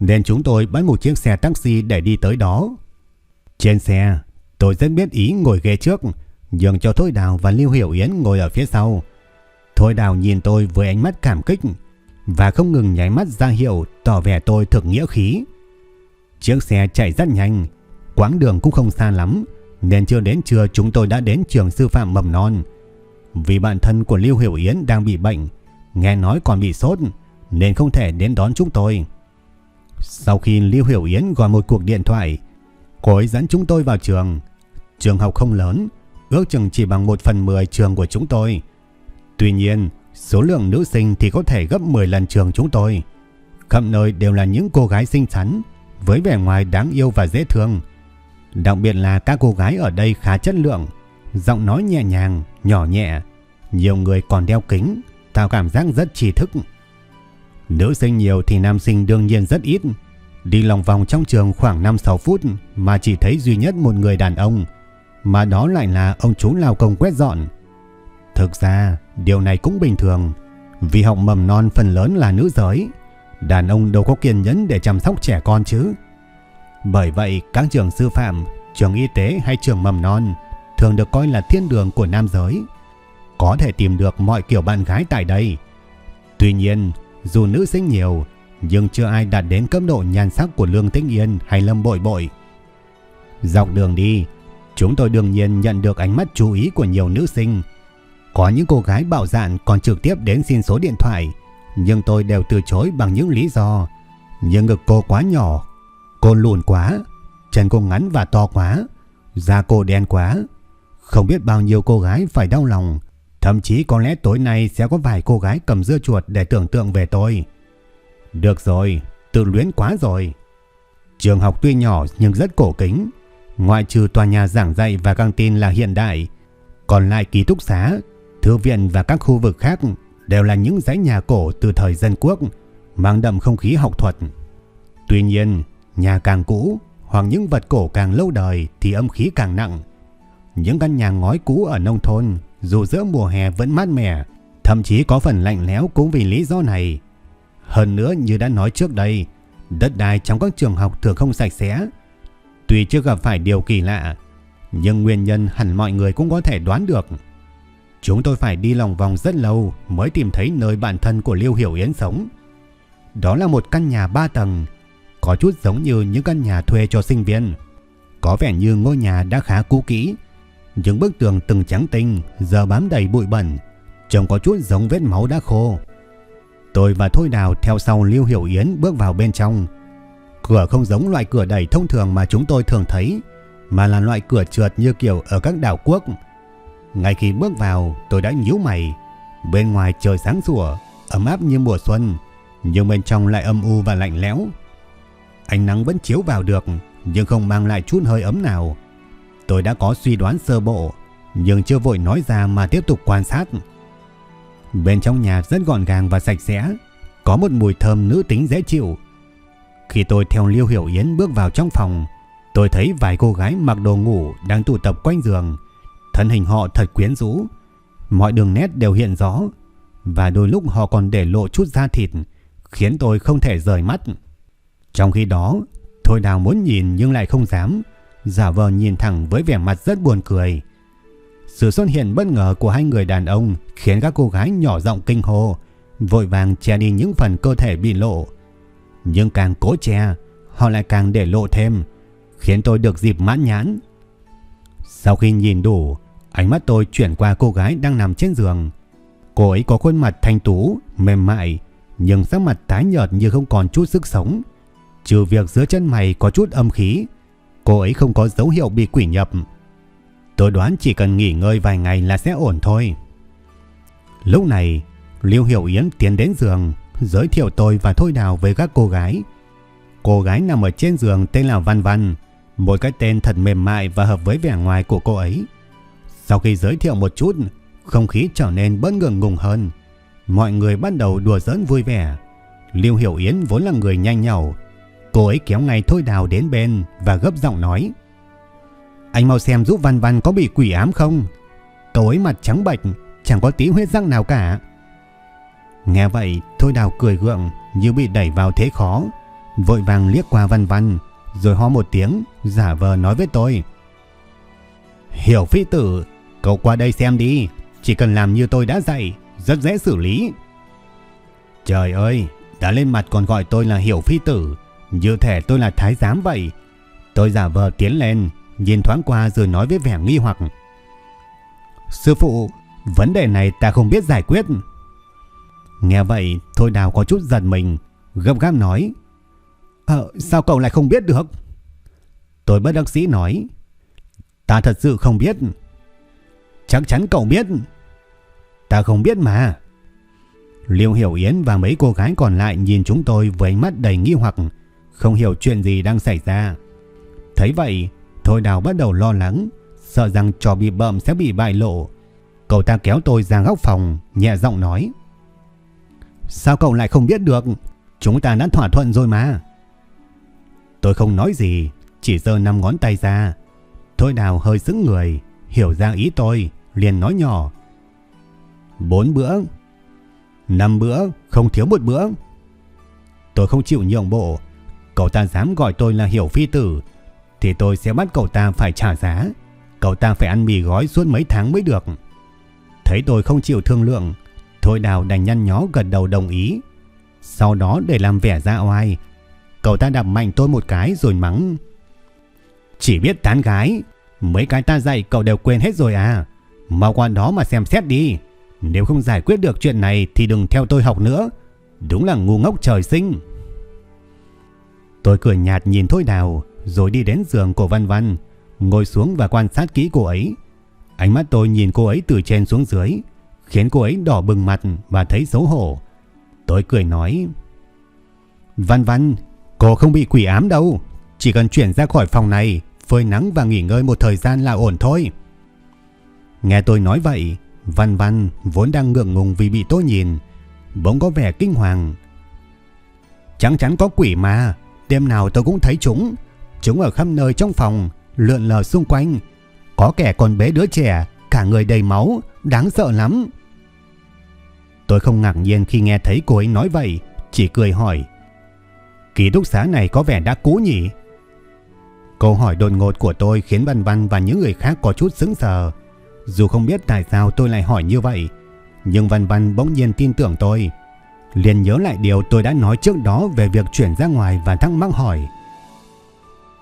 nên chúng tôi bắt một chiếc xe taxi để đi tới đó. Trên xe, tôi rất biết ý ngồi ghế trước, nhường cho Thôi Đào và Lưu Hiểu Yến ngồi ở phía sau. Thôi Đào nhìn tôi với ánh mắt cảm kích và không ngừng nháy mắt ra hiệu tỏ vẻ tôi thực nghĩa khí. Chiếc xe chạy rất nhanh, quãng đường cũng không xa lắm, nên chưa đến trưa chúng tôi đã đến trường sư phạm mầm non. Vì bạn thân của Lưu Hiểu Yến đang bị bệnh, nghe nói còn bị sốt, nên không thể đến đón chúng tôi. Sau khi Lưu Hiểu Yến gọi một cuộc điện thoại, cô ấy dẫn chúng tôi vào trường. Trường học không lớn, ước chừng chỉ bằng 1 phần 10 trường của chúng tôi. Tuy nhiên, số lượng nữ sinh thì có thể gấp 10 lần trường chúng tôi. Khắp nơi đều là những cô gái xinh xắn, với vẻ ngoài đáng yêu và dễ thương. Đặc biệt là các cô gái ở đây khá chất lượng, giọng nói nhẹ nhàng, nhỏ nhẹ. Nhiều người còn đeo kính, tạo cảm giác rất trí thức. Nữ sinh nhiều thì nam sinh đương nhiên rất ít. Đi lòng vòng trong trường khoảng 5-6 phút mà chỉ thấy duy nhất một người đàn ông, mà đó lại là ông chú lao công quét dọn. Thực ra, điều này cũng bình thường, vì học mầm non phần lớn là nữ giới, đàn ông đâu có kiên nhẫn để chăm sóc trẻ con chứ. Bởi vậy, các trường sư phạm, trường y tế hay trường mầm non thường được coi là thiên đường của nam giới. Có thể tìm được mọi kiểu bạn gái tại đây. Tuy nhiên, dù nữ sinh nhiều, nhưng chưa ai đạt đến cấp độ nhan sắc của Lương Tĩnh Yên hay Lâm Bội Bội. Dọc đường đi, chúng tôi đương nhiên nhận được ánh mắt chú ý của nhiều nữ sinh. Có những cô gái bạo dạn còn trực tiếp đến xin số điện thoại, nhưng tôi đều từ chối bằng những lý do. Nhưng ngực cô quá nhỏ, cô lùn quá, chân cô ngắn và to quá, da cô đen quá. Không biết bao nhiêu cô gái phải đau lòng Thậm chí có lẽ tối nay sẽ có vài cô gái cầm dưa chuột để tưởng tượng về tôi. Được rồi, tự luyến quá rồi. Trường học tuy nhỏ nhưng rất cổ kính. Ngoại trừ tòa nhà giảng dạy và căng tin là hiện đại, còn lại ký túc xá, thư viện và các khu vực khác đều là những dãy nhà cổ từ thời dân quốc, mang đậm không khí học thuật. Tuy nhiên, nhà càng cũ hoặc những vật cổ càng lâu đời thì âm khí càng nặng. Những căn nhà ngói cũ ở nông thôn dù giữa mùa hè vẫn mát mẻ, thậm chí có phần lạnh lẽo cũng vì lý do này. Hơn nữa như đã nói trước đây, đất đai trong các trường học thường không sạch sẽ. Tuy chưa gặp phải điều kỳ lạ, nhưng nguyên nhân hẳn mọi người cũng có thể đoán được. Chúng tôi phải đi lòng vòng rất lâu mới tìm thấy nơi bản thân của Liêu Hiểu Yến sống. Đó là một căn nhà ba tầng, có chút giống như những căn nhà thuê cho sinh viên. Có vẻ như ngôi nhà đã khá cũ kỹ, những bức tường từng trắng tinh giờ bám đầy bụi bẩn, trông có chút giống vết máu đã khô. Tôi và Thôi Đào theo sau Lưu Hiểu Yến bước vào bên trong. Cửa không giống loại cửa đẩy thông thường mà chúng tôi thường thấy, mà là loại cửa trượt như kiểu ở các đảo quốc. Ngay khi bước vào, tôi đã nhíu mày. Bên ngoài trời sáng sủa, ấm áp như mùa xuân, nhưng bên trong lại âm u và lạnh lẽo. Ánh nắng vẫn chiếu vào được, nhưng không mang lại chút hơi ấm nào. Tôi đã có suy đoán sơ bộ, nhưng chưa vội nói ra mà tiếp tục quan sát. Bên trong nhà rất gọn gàng và sạch sẽ, có một mùi thơm nữ tính dễ chịu. Khi tôi theo Liêu Hiểu Yến bước vào trong phòng, tôi thấy vài cô gái mặc đồ ngủ đang tụ tập quanh giường. Thân hình họ thật quyến rũ, mọi đường nét đều hiện rõ, và đôi lúc họ còn để lộ chút da thịt, khiến tôi không thể rời mắt. Trong khi đó, Thôi Đào muốn nhìn nhưng lại không dám, giả vờ nhìn thẳng với vẻ mặt rất buồn cười. Sự xuất hiện bất ngờ của hai người đàn ông khiến các cô gái nhỏ giọng kinh hô, vội vàng che đi những phần cơ thể bị lộ. Nhưng càng cố che, họ lại càng để lộ thêm, khiến tôi được dịp mãn nhãn. Sau khi nhìn đủ, ánh mắt tôi chuyển qua cô gái đang nằm trên giường. Cô ấy có khuôn mặt thanh tú, mềm mại, nhưng sắc mặt tái nhợt như không còn chút sức sống. Trừ việc giữa chân mày có chút âm khí, cô ấy không có dấu hiệu bị quỷ nhập. Tôi đoán chỉ cần nghỉ ngơi vài ngày là sẽ ổn thôi. Lúc này, Liêu Hiểu Yến tiến đến giường, giới thiệu tôi và Thôi Đào với các cô gái. Cô gái nằm ở trên giường tên là Văn Văn, một cái tên thật mềm mại và hợp với vẻ ngoài của cô ấy. Sau khi giới thiệu một chút, không khí trở nên bớt ngượng ngùng hơn. Mọi người bắt đầu đùa giỡn vui vẻ. Liêu Hiểu Yến vốn là người nhanh nhảu, Cô ấy kéo ngay Thôi Đào đến bên và gấp giọng nói. Anh mau xem giúp Văn Văn có bị quỷ ám không? Cậu ấy mặt trắng bệch, chẳng có tí huyết răng nào cả. Nghe vậy, Thôi Đào cười gượng như bị đẩy vào thế khó. Vội vàng liếc qua Văn Văn, rồi ho một tiếng, giả vờ nói với tôi. Hiểu phi tử, cậu qua đây xem đi, chỉ cần làm như tôi đã dạy, rất dễ xử lý. Trời ơi, đã lên mặt còn gọi tôi là hiểu phi tử, như thể tôi là thái giám vậy. Tôi giả vờ tiến lên, nhìn thoáng qua rồi nói với vẻ nghi hoặc. Sư phụ, vấn đề này ta không biết giải quyết. Nghe vậy Thôi Đào có chút giật mình Gấp gáp nói. Ờ sao cậu lại không biết được? Tôi bất đắc sĩ nói. Ta thật sự không biết. Chắc chắn cậu biết. Ta không biết mà. Liêu Hiểu Yến và mấy cô gái còn lại nhìn chúng tôi với ánh mắt đầy nghi hoặc, không hiểu chuyện gì đang xảy ra. Thấy vậy, Thôi Đào bắt đầu lo lắng, sợ rằng trò bị bợm sẽ bị bại lộ. Cậu ta kéo tôi ra góc phòng, nhẹ giọng nói. Sao cậu lại không biết được? Chúng ta đã thỏa thuận rồi mà. Tôi không nói gì, chỉ giơ năm ngón tay ra. Thôi Đào hơi sững người, hiểu ra ý tôi, liền nói nhỏ. Bốn bữa Năm bữa, không thiếu một bữa. Tôi không chịu nhượng bộ. Cậu ta dám gọi tôi là hiểu phi tử, thì tôi sẽ bắt cậu ta phải trả giá. Cậu ta phải ăn mì gói suốt mấy tháng mới được. Thấy tôi không chịu thương lượng, Thôi Đào đành nhăn nhó gật đầu đồng ý. Sau đó để làm vẻ ra oai, cậu ta đập mạnh tôi một cái rồi mắng. Chỉ biết tán gái, mấy cái ta dạy cậu đều quên hết rồi à. Mau qua đó mà xem xét đi. Nếu không giải quyết được chuyện này thì đừng theo tôi học nữa. Đúng là ngu ngốc trời sinh. Tôi cười nhạt nhìn Thôi Đào rồi đi đến giường của Văn Văn, ngồi xuống và quan sát kỹ cô ấy. Ánh mắt tôi nhìn cô ấy từ trên xuống dưới, khiến cô ấy đỏ bừng mặt và thấy xấu hổ. Tôi cười nói, Văn Văn, cô không bị quỷ ám đâu, chỉ cần chuyển ra khỏi phòng này, phơi nắng và nghỉ ngơi một thời gian là ổn thôi. Nghe tôi nói vậy, Văn Văn vốn đang ngượng ngùng vì bị tôi nhìn, bỗng có vẻ kinh hoàng. Chắc chắn có quỷ mà, đêm nào tôi cũng thấy chúng. Chúng ở khắp nơi trong phòng, lượn lờ xung quanh. Có kẻ còn bế đứa trẻ, cả người đầy máu, đáng sợ lắm. Tôi không ngạc nhiên khi nghe thấy cô ấy nói vậy, chỉ cười hỏi. Ký túc xá này có vẻ đã cũ nhỉ? Câu hỏi đột ngột của tôi khiến Văn Văn và những người khác có chút sững sờ. Dù không biết tại sao tôi lại hỏi như vậy, nhưng Văn Văn bỗng nhiên tin tưởng tôi. Liền nhớ lại điều tôi đã nói trước đó về việc chuyển ra ngoài và thắc mắc hỏi.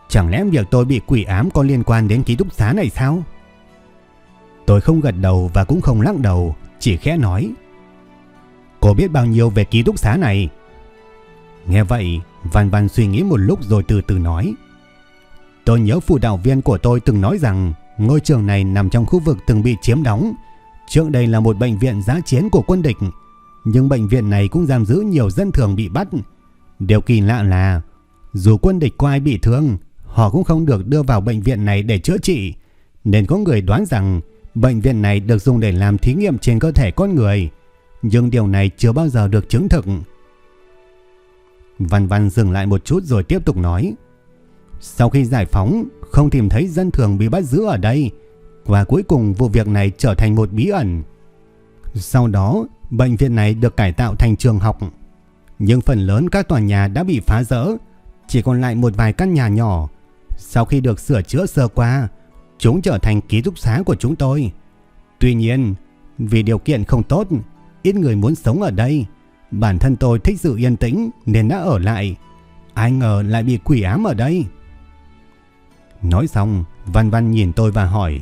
Chẳng lẽ việc tôi bị quỷ ám có liên quan đến ký túc xá này sao? Tôi không gật đầu và cũng không lắc đầu, chỉ khẽ nói. Cô biết bao nhiêu về ký túc xá này? Nghe vậy, Văn Văn suy nghĩ một lúc rồi từ từ nói. Tôi nhớ phụ đạo viên của tôi từng nói rằng Ngôi trường này nằm trong khu vực từng bị chiếm đóng. Trước đây là một bệnh viện giá chiến của quân địch, nhưng bệnh viện này cũng giam giữ nhiều dân thường bị bắt. Điều kỳ lạ là, dù quân địch có ai bị thương, họ cũng không được đưa vào bệnh viện này để chữa trị, nên có người đoán rằng bệnh viện này được dùng để làm thí nghiệm trên cơ thể con người, nhưng điều này chưa bao giờ được chứng thực. Văn Văn dừng lại một chút rồi tiếp tục nói. Sau khi giải phóng, không tìm thấy dân thường bị bắt giữ ở đây và cuối cùng vụ việc này trở thành một bí ẩn. Sau đó, bệnh viện này được cải tạo thành trường học. Nhưng phần lớn các tòa nhà đã bị phá rỡ, chỉ còn lại một vài căn nhà nhỏ. Sau khi được sửa chữa sơ qua, chúng trở thành ký túc xá của chúng tôi. Tuy nhiên, vì điều kiện không tốt, ít người muốn sống ở đây. Bản thân tôi thích sự yên tĩnh nên đã ở lại. Ai ngờ lại bị quỷ ám ở đây. Nói xong, Văn Văn nhìn tôi và hỏi.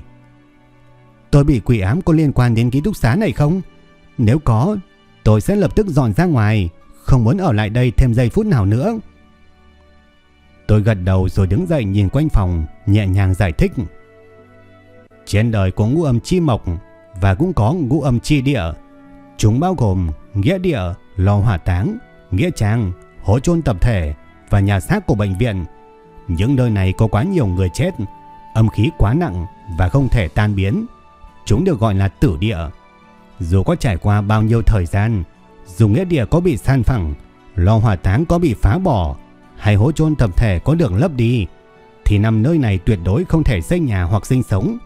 Tôi bị quỷ ám có liên quan đến ký túc xá này không? Nếu có, tôi sẽ lập tức dọn ra ngoài, không muốn ở lại đây thêm giây phút nào nữa. Tôi gật đầu rồi đứng dậy nhìn quanh phòng, nhẹ nhàng giải thích. Trên đời có ngũ âm chi mộc và cũng có ngũ âm chi địa. Chúng bao gồm nghĩa địa, lò hỏa táng, nghĩa trang, hố chôn tập thể và nhà xác của bệnh viện những nơi này có quá nhiều người chết, âm khí quá nặng và không thể tan biến. Chúng được gọi là tử địa. Dù có trải qua bao nhiêu thời gian, dù nghĩa địa có bị san phẳng, lò hỏa táng có bị phá bỏ, hay hố chôn tập thể có được lấp đi, thì nằm nơi này tuyệt đối không thể xây nhà hoặc sinh sống.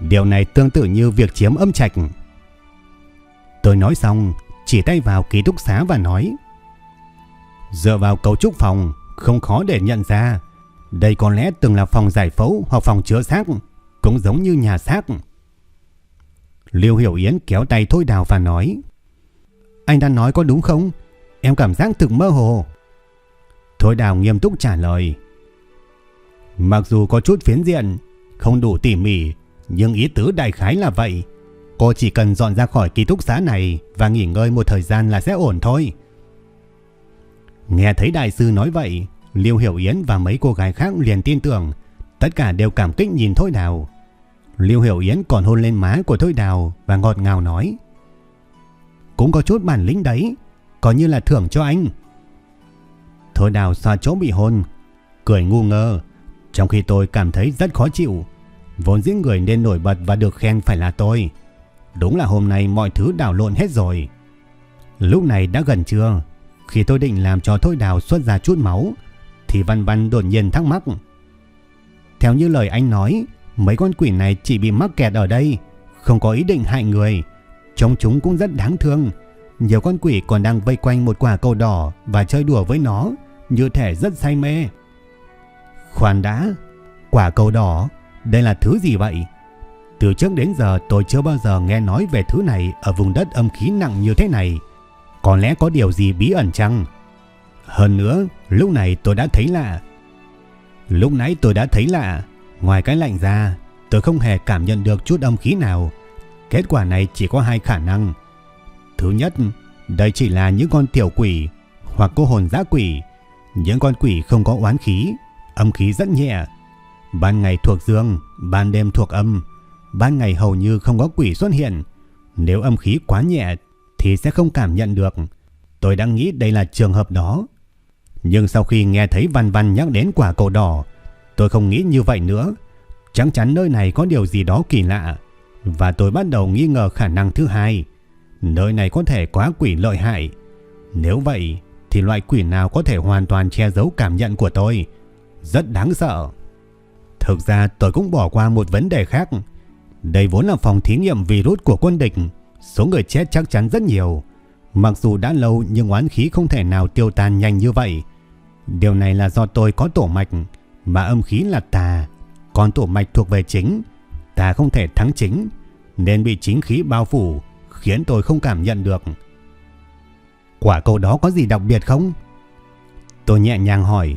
Điều này tương tự như việc chiếm âm trạch. Tôi nói xong, chỉ tay vào ký túc xá và nói. Dựa vào cấu trúc phòng, không khó để nhận ra đây có lẽ từng là phòng giải phẫu hoặc phòng chữa xác, cũng giống như nhà xác. Liêu Hiểu Yến kéo tay Thôi Đào và nói Anh đang nói có đúng không? Em cảm giác thực mơ hồ. Thôi Đào nghiêm túc trả lời Mặc dù có chút phiến diện, không đủ tỉ mỉ, nhưng ý tứ đại khái là vậy. Cô chỉ cần dọn ra khỏi ký túc xá này và nghỉ ngơi một thời gian là sẽ ổn thôi. Nghe thấy đại sư nói vậy, Liêu Hiểu Yến và mấy cô gái khác liền tin tưởng, tất cả đều cảm kích nhìn Thôi Đào. Liêu Hiểu Yến còn hôn lên má của Thôi Đào và ngọt ngào nói. Cũng có chút bản lĩnh đấy, coi như là thưởng cho anh. Thôi Đào xoa chỗ bị hôn, cười ngu ngơ, trong khi tôi cảm thấy rất khó chịu. Vốn dĩ người nên nổi bật và được khen phải là tôi. Đúng là hôm nay mọi thứ đảo lộn hết rồi. Lúc này đã gần trưa, khi tôi định làm cho Thôi Đào xuất ra chút máu, thì Văn Văn đột nhiên thắc mắc. Theo như lời anh nói, mấy con quỷ này chỉ bị mắc kẹt ở đây, không có ý định hại người. Trông chúng cũng rất đáng thương. Nhiều con quỷ còn đang vây quanh một quả cầu đỏ và chơi đùa với nó, như thể rất say mê. Khoan đã, quả cầu đỏ, đây là thứ gì vậy? Từ trước đến giờ tôi chưa bao giờ nghe nói về thứ này ở vùng đất âm khí nặng như thế này. Có lẽ có điều gì bí ẩn chăng? Hơn nữa, lúc này tôi đã thấy lạ. Lúc nãy tôi đã thấy lạ, ngoài cái lạnh ra, tôi không hề cảm nhận được chút âm khí nào. Kết quả này chỉ có hai khả năng. Thứ nhất, đây chỉ là những con tiểu quỷ hoặc cô hồn dã quỷ. Những con quỷ không có oán khí, âm khí rất nhẹ. Ban ngày thuộc dương, ban đêm thuộc âm. Ban ngày hầu như không có quỷ xuất hiện. Nếu âm khí quá nhẹ thì sẽ không cảm nhận được. Tôi đang nghĩ đây là trường hợp đó. Nhưng sau khi nghe thấy Văn Văn nhắc đến quả cầu đỏ, tôi không nghĩ như vậy nữa. Chắc chắn nơi này có điều gì đó kỳ lạ. Và tôi bắt đầu nghi ngờ khả năng thứ hai. Nơi này có thể quá quỷ lợi hại. Nếu vậy, thì loại quỷ nào có thể hoàn toàn che giấu cảm nhận của tôi? Rất đáng sợ. Thực ra tôi cũng bỏ qua một vấn đề khác. Đây vốn là phòng thí nghiệm virus của quân địch. Số người chết chắc chắn rất nhiều. Mặc dù đã lâu nhưng oán khí không thể nào tiêu tan nhanh như vậy. Điều này là do tôi có tổ mạch, mà âm khí là tà, còn tổ mạch thuộc về chính. Tà không thể thắng chính, nên bị chính khí bao phủ, khiến tôi không cảm nhận được. Quả cầu đó có gì đặc biệt không? Tôi nhẹ nhàng hỏi.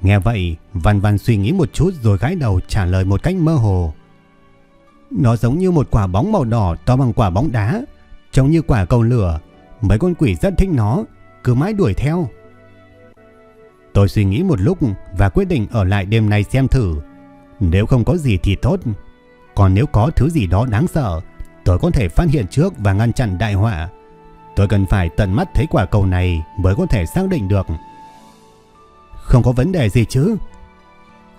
Nghe vậy, Văn Văn suy nghĩ một chút rồi gái đầu trả lời một cách mơ hồ. Nó giống như một quả bóng màu đỏ to bằng quả bóng đá, trông như quả cầu lửa. Mấy con quỷ rất thích nó, cứ mãi đuổi theo. Tôi suy nghĩ một lúc và quyết định ở lại đêm nay xem thử. Nếu không có gì thì tốt. Còn nếu có thứ gì đó đáng sợ, tôi có thể phát hiện trước và ngăn chặn đại họa. Tôi cần phải tận mắt thấy quả cầu này mới có thể xác định được. Không có vấn đề gì chứ?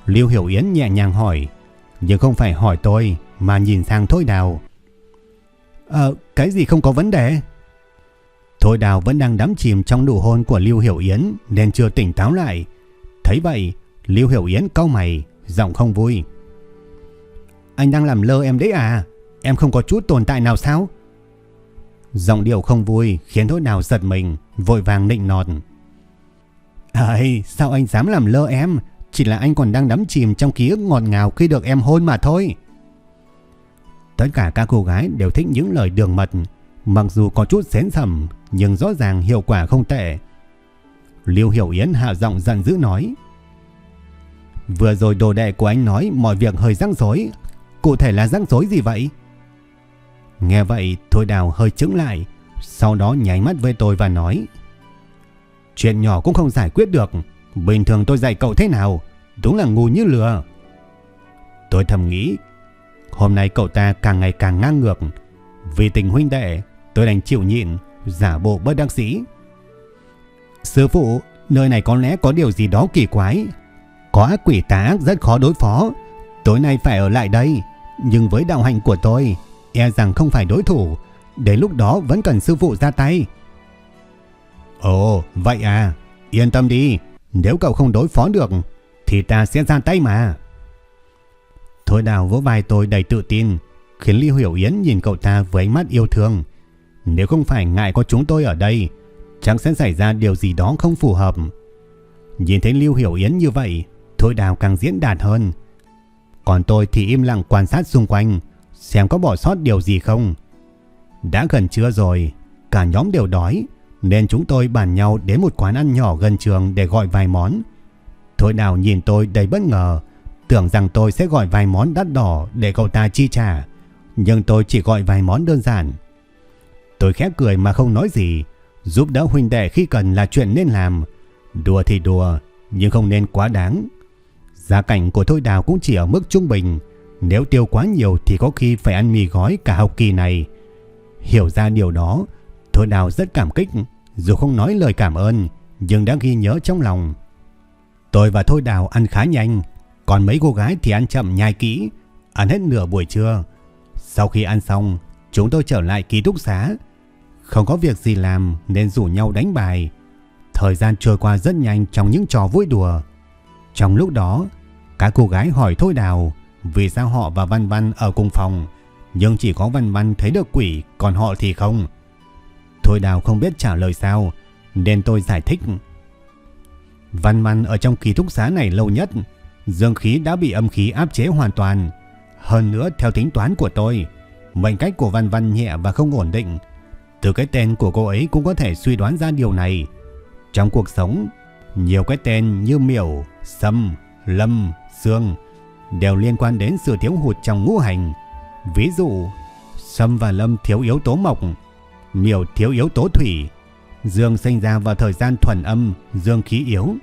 Lưu Hiểu Yến nhẹ nhàng hỏi, nhưng không phải hỏi tôi mà nhìn sang Thôi Đào. Ờ, cái gì không có vấn đề? Thôi Đào vẫn đang đắm chìm trong nụ hôn của Lưu Hiểu Yến nên chưa tỉnh táo lại. Thấy vậy, Lưu Hiểu Yến cau mày, giọng không vui. Anh đang làm lơ em đấy à? Em không có chút tồn tại nào sao? Giọng điệu không vui khiến Thôi Đào giật mình, vội vàng nịnh nọt. Ây, sao anh dám làm lơ em? Chỉ là anh còn đang đắm chìm trong ký ức ngọt ngào khi được em hôn mà thôi. Tất cả các cô gái đều thích những lời đường mật, mặc dù có chút xén sầm nhưng rõ ràng hiệu quả không tệ. Liêu Hiểu Yến hạ giọng giận dữ nói. Vừa rồi đồ đệ của anh nói mọi việc hơi răng rối. Cụ thể là răng rối gì vậy? Nghe vậy, Thôi Đào hơi chứng lại. Sau đó nháy mắt với tôi và nói. Chuyện nhỏ cũng không giải quyết được. Bình thường tôi dạy cậu thế nào? Đúng là ngu như lừa. Tôi thầm nghĩ. Hôm nay cậu ta càng ngày càng ngang ngược. Vì tình huynh đệ tôi đành chịu nhịn giả bộ bất đắc dĩ. Sư phụ, nơi này có lẽ có điều gì đó kỳ quái. Có ác quỷ tá ác rất khó đối phó. Tối nay phải ở lại đây. Nhưng với đạo hạnh của tôi, e rằng không phải đối thủ. Đến lúc đó vẫn cần sư phụ ra tay. Ồ, vậy à. Yên tâm đi. Nếu cậu không đối phó được, thì ta sẽ ra tay mà. Thôi đào vỗ vai tôi đầy tự tin, khiến Lưu Hiểu Yến nhìn cậu ta với ánh mắt yêu thương. Nếu không phải ngại có chúng tôi ở đây, chắc sẽ xảy ra điều gì đó không phù hợp. Nhìn thấy Lưu Hiểu Yến như vậy, Thôi Đào càng diễn đạt hơn. Còn tôi thì im lặng quan sát xung quanh, xem có bỏ sót điều gì không. Đã gần trưa rồi, cả nhóm đều đói, nên chúng tôi bàn nhau đến một quán ăn nhỏ gần trường để gọi vài món. Thôi Đào nhìn tôi đầy bất ngờ, tưởng rằng tôi sẽ gọi vài món đắt đỏ để cậu ta chi trả. nhưng tôi chỉ gọi vài món đơn giản. Tôi khẽ cười mà không nói gì, giúp đỡ huynh đệ khi cần là chuyện nên làm. Đùa thì đùa, nhưng không nên quá đáng. Giá cảnh của Thôi Đào cũng chỉ ở mức trung bình, nếu tiêu quá nhiều thì có khi phải ăn mì gói cả học kỳ này. Hiểu ra điều đó, Thôi Đào rất cảm kích, dù không nói lời cảm ơn, nhưng đã ghi nhớ trong lòng. Tôi và Thôi Đào ăn khá nhanh, còn mấy cô gái thì ăn chậm nhai kỹ, ăn hết nửa buổi trưa. Sau khi ăn xong, chúng tôi trở lại ký túc xá. Không có việc gì làm nên rủ nhau đánh bài. Thời gian trôi qua rất nhanh trong những trò vui đùa. Trong lúc đó, các cô gái hỏi Thôi Đào vì sao họ và Văn Văn ở cùng phòng, nhưng chỉ có Văn Văn thấy được quỷ, còn họ thì không. Thôi Đào không biết trả lời sao, nên tôi giải thích. Văn Văn ở trong ký túc xá này lâu nhất, dương khí đã bị âm khí áp chế hoàn toàn. Hơn nữa theo tính toán của tôi, mệnh cách của Văn Văn nhẹ và không ổn định. Từ cái tên của cô ấy cũng có thể suy đoán ra điều này. Trong cuộc sống, nhiều cái tên như Miểu, Sâm, Lâm, Sương đều liên quan đến sự thiếu hụt trong ngũ hành. Ví dụ, Sâm và Lâm thiếu yếu tố mộc, Miểu thiếu yếu tố thủy, Dương sinh ra vào thời gian thuần âm, dương khí yếu.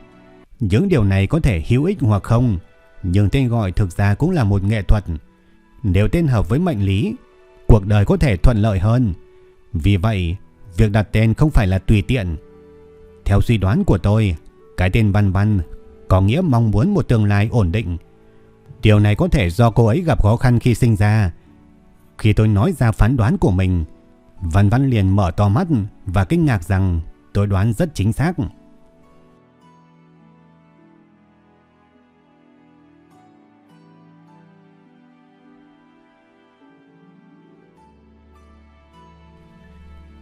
Những điều này có thể hữu ích hoặc không, nhưng tên gọi thực ra cũng là một nghệ thuật. Nếu tên hợp với mệnh lý, cuộc đời có thể thuận lợi hơn. Vì vậy, việc đặt tên không phải là tùy tiện. Theo suy đoán của tôi, cái tên Văn Văn có nghĩa mong muốn một tương lai ổn định. Điều này có thể do cô ấy gặp khó khăn khi sinh ra. Khi tôi nói ra phán đoán của mình, Văn Văn liền mở to mắt và kinh ngạc rằng tôi đoán rất chính xác.